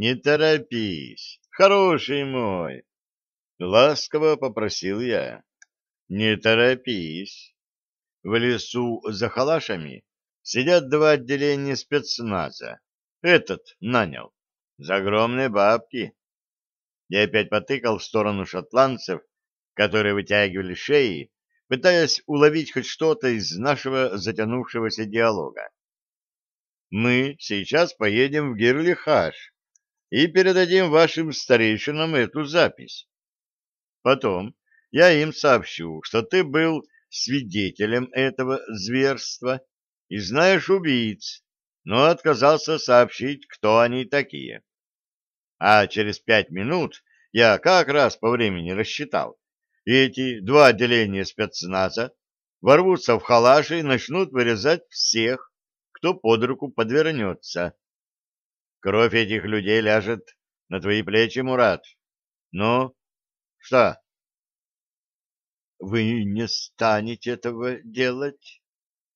Не торопись, хороший мой, ласково попросил я. Не торопись. В лесу за халашами сидят два отделения спецназа. Этот нанял. За огромные бабки. Я опять потыкал в сторону шотландцев, которые вытягивали шеи, пытаясь уловить хоть что-то из нашего затянувшегося диалога. Мы сейчас поедем в Гирлихаш и передадим вашим старейшинам эту запись. Потом я им сообщу, что ты был свидетелем этого зверства и знаешь убийц, но отказался сообщить, кто они такие. А через пять минут я как раз по времени рассчитал, и эти два отделения спецназа ворвутся в халаши и начнут вырезать всех, кто под руку подвернется. Кровь этих людей ляжет на твои плечи, Мурат. Ну, что? Вы не станете этого делать?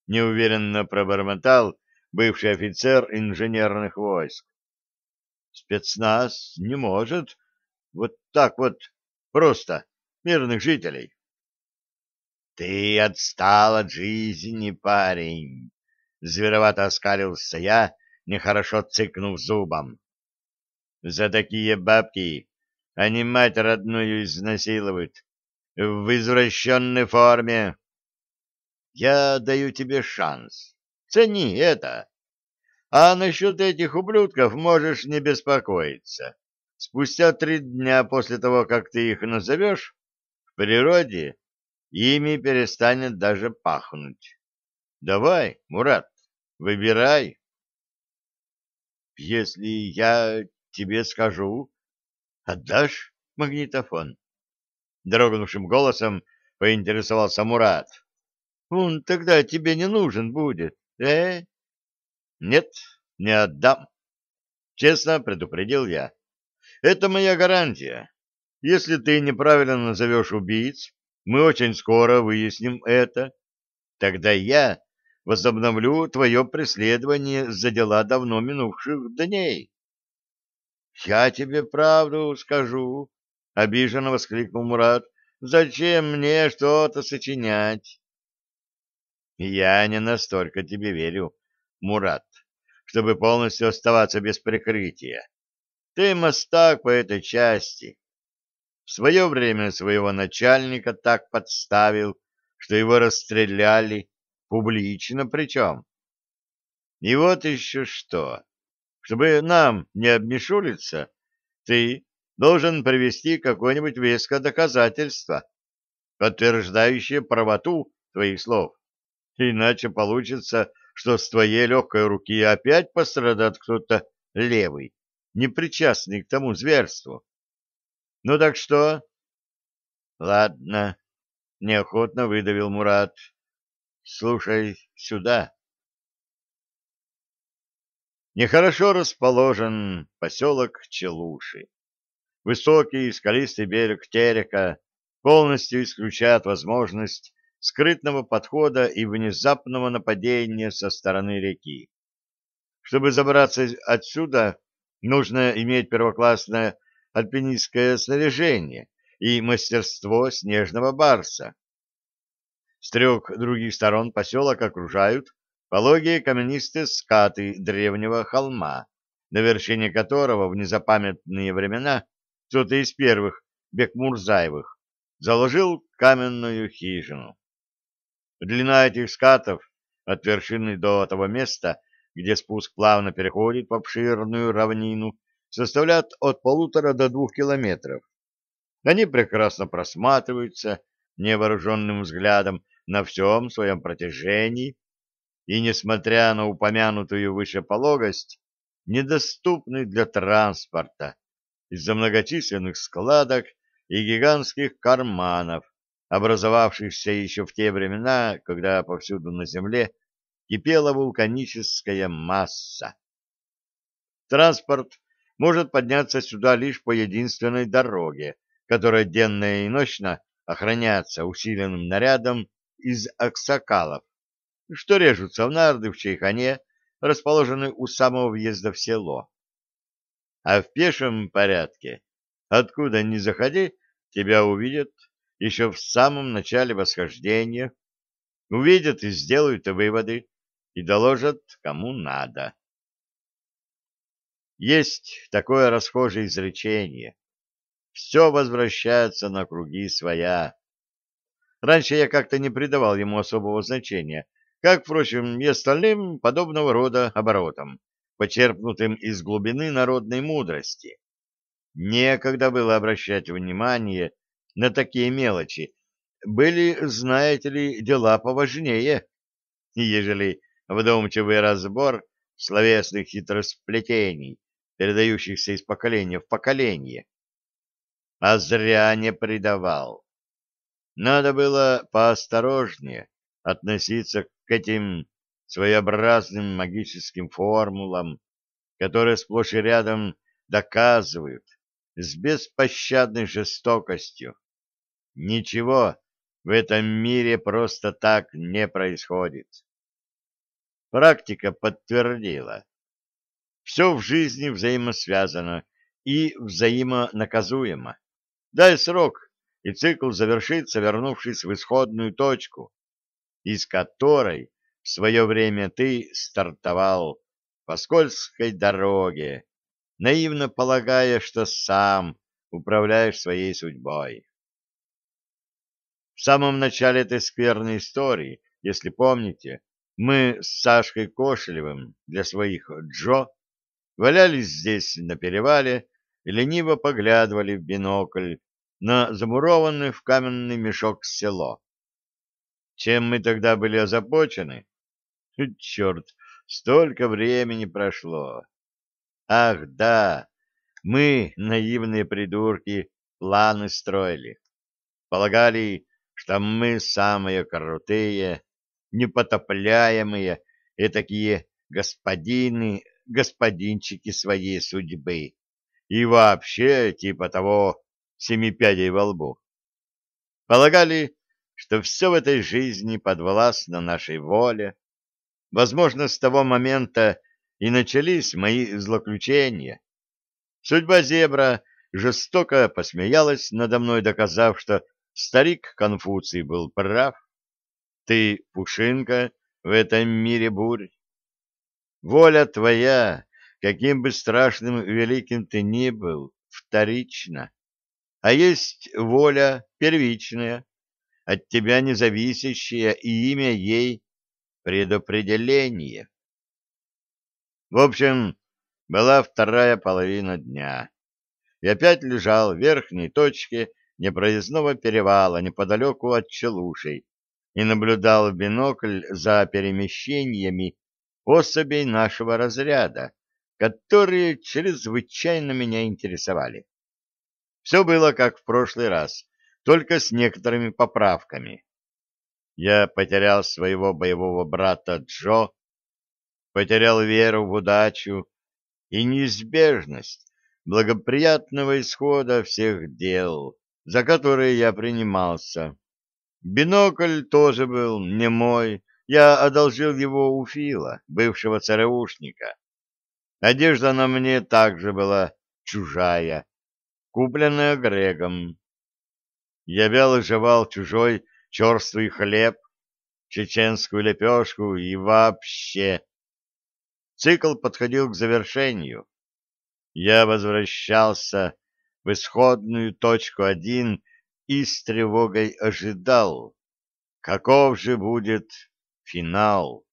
Неуверенно пробормотал бывший офицер инженерных войск. Спецназ не может вот так вот просто мирных жителей. Ты отстал от жизни, парень, зверовато оскалился я, нехорошо цыкнув зубом. За такие бабки они мать родную изнасилуют в извращенной форме. Я даю тебе шанс. Цени это. А насчет этих ублюдков можешь не беспокоиться. Спустя три дня после того, как ты их назовешь, в природе ими перестанет даже пахнуть. Давай, Мурат, выбирай. Если я тебе скажу, отдашь магнитофон? Дрогнувшим голосом поинтересовался Мурат. Он тогда тебе не нужен будет, э? Нет, не отдам. Честно предупредил я. Это моя гарантия. Если ты неправильно назовешь убийц, мы очень скоро выясним это. Тогда я возобновлю твое преследование за дела давно минувших дней. — Я тебе правду скажу, — обиженно воскликнул Мурат. — Зачем мне что-то сочинять? — Я не настолько тебе верю, Мурат, чтобы полностью оставаться без прикрытия. Ты мастак по этой части. В свое время своего начальника так подставил, что его расстреляли, Публично причем. И вот еще что. Чтобы нам не обмешулиться, ты должен привести какое-нибудь веское доказательство, подтверждающее правоту твоих слов. Иначе получится, что с твоей легкой руки опять пострадает кто-то левый, непричастный к тому зверству. Ну так что? Ладно, неохотно выдавил Мурат. Слушай сюда. Нехорошо расположен поселок Челуши. Высокий скалистый берег Терека полностью исключает возможность скрытного подхода и внезапного нападения со стороны реки. Чтобы забраться отсюда, нужно иметь первоклассное альпинистское снаряжение и мастерство снежного барса. С трех других сторон поселок окружают пологие каменистые скаты древнего холма, на вершине которого в незапамятные времена кто-то из первых Бекмурзаевых заложил каменную хижину. Длина этих скатов от вершины до того места, где спуск плавно переходит в обширную равнину, составляет от полутора до двух километров. Они прекрасно просматриваются невооруженным взглядом на всем своем протяжении и, несмотря на упомянутую выше пологость, недоступны для транспорта из-за многочисленных складок и гигантских карманов, образовавшихся еще в те времена, когда повсюду на земле кипела вулканическая масса. Транспорт может подняться сюда лишь по единственной дороге, которая денно и ночно охраняется усиленным нарядом из аксакалов, что режутся в нарды в Чайхане, расположенной у самого въезда в село. а в пешем порядке. Откуда ни заходи, тебя увидят еще в самом начале восхождения, увидят и сделают выводы, и доложат, кому надо. Есть такое расхожее изречение. Все возвращается на круги своя. Раньше я как-то не придавал ему особого значения, как, впрочем, и остальным подобного рода оборотам, почерпнутым из глубины народной мудрости. Некогда было обращать внимание на такие мелочи. Были, знаете ли, дела поважнее, ежели вдумчивый разбор словесных хитросплетений, передающихся из поколения в поколение. А зря не предавал. Надо было поосторожнее относиться к этим своеобразным магическим формулам, которые сплошь и рядом доказывают с беспощадной жестокостью. Ничего в этом мире просто так не происходит. Практика подтвердила. Все в жизни взаимосвязано и взаимонаказуемо. Дай срок, и цикл завершится, вернувшись в исходную точку, из которой в свое время ты стартовал по скользкой дороге, наивно полагая, что сам управляешь своей судьбой. В самом начале этой скверной истории, если помните, мы с Сашкой Кошелевым для своих Джо валялись здесь на перевале и лениво поглядывали в бинокль на замурованное в каменный мешок село. Чем мы тогда были озабочены? Черт, столько времени прошло. Ах, да, мы, наивные придурки, планы строили. Полагали, что мы самые крутые, непотопляемые и такие господины, господинчики своей судьбы. И вообще, типа того, семипядей во лбу. Полагали, что все в этой жизни подвластно нашей воле. Возможно, с того момента и начались мои злоключения. Судьба зебра жестоко посмеялась надо мной, доказав, что старик Конфуций был прав. Ты, Пушинка, в этом мире бурь. Воля твоя, каким бы страшным и великим ты ни был, вторична. А есть воля первичная, от тебя независящая, и имя ей — предопределение. В общем, была вторая половина дня. И опять лежал в верхней точке непроездного перевала неподалеку от Челушей, и наблюдал в бинокль за перемещениями особей нашего разряда, которые чрезвычайно меня интересовали. Все было как в прошлый раз, только с некоторыми поправками. Я потерял своего боевого брата Джо, потерял веру в удачу и неизбежность благоприятного исхода всех дел, за которые я принимался. Бинокль тоже был не мой, я одолжил его у Фила, бывшего ЦРУшника. Одежда на мне также была чужая, купленная Грегом. Я вяло жевал чужой черствый хлеб, чеченскую лепешку и вообще. Цикл подходил к завершению. Я возвращался в исходную точку один и с тревогой ожидал, каков же будет финал.